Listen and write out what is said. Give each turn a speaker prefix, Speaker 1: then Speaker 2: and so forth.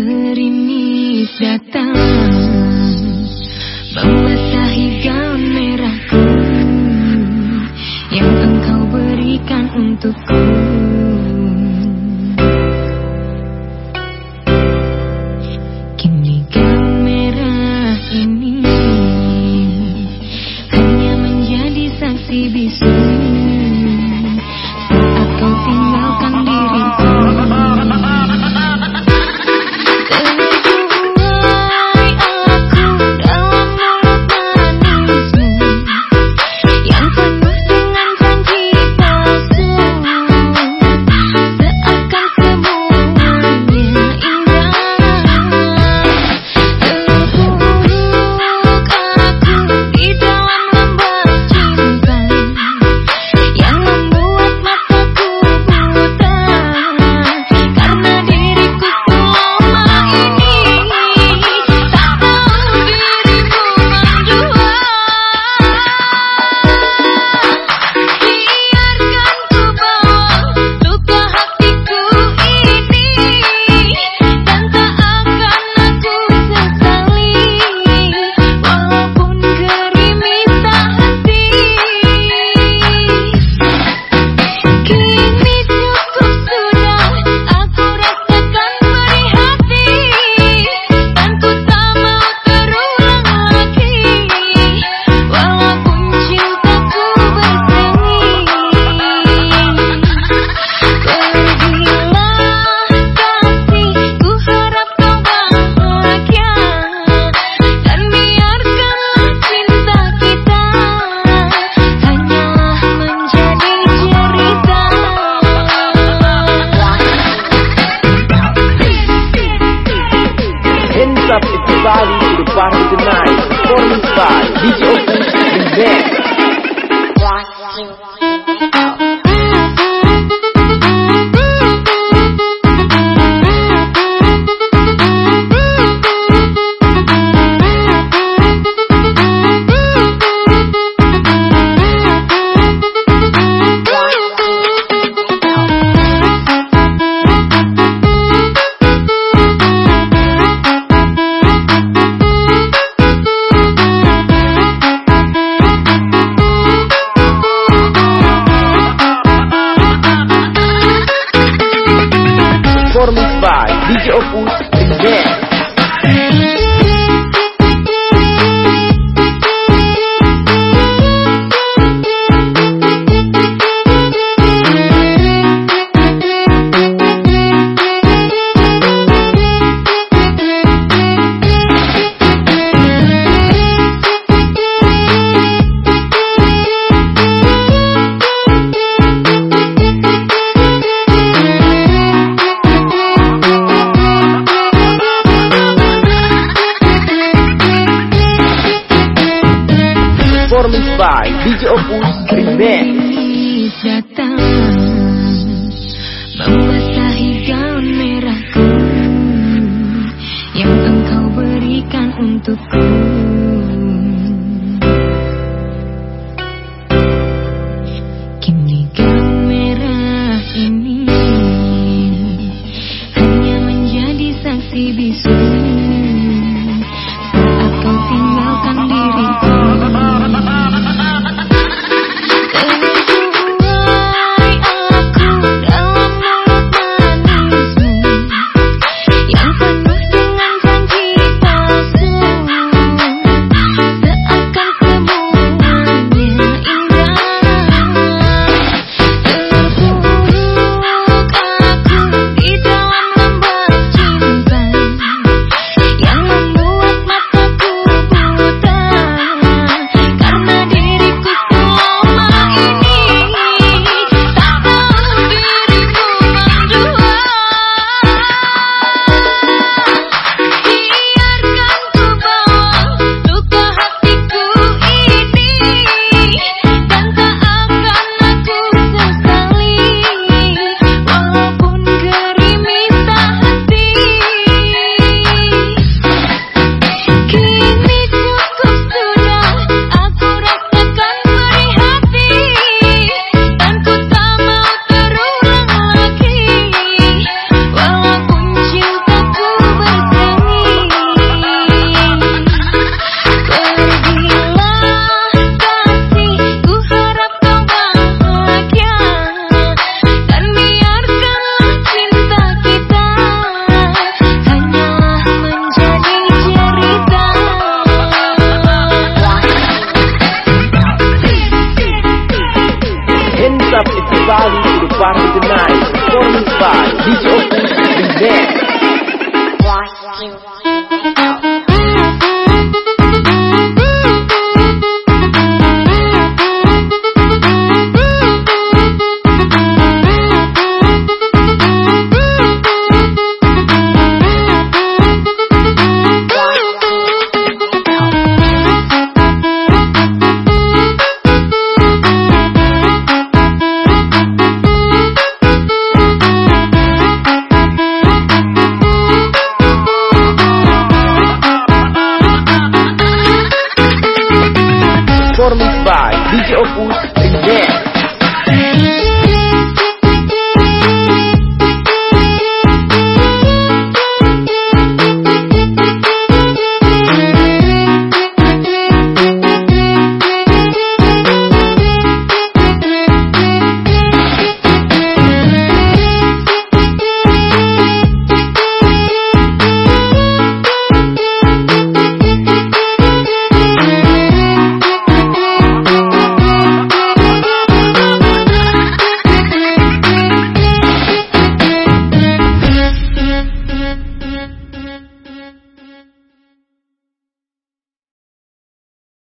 Speaker 1: Gerimis datang.
Speaker 2: everybody to the bottom tonight. Performance by DJ Open the band. Performance by DJ Opus presents performance by DJ Opus Green Band.
Speaker 1: Yang engkau berikan untukku.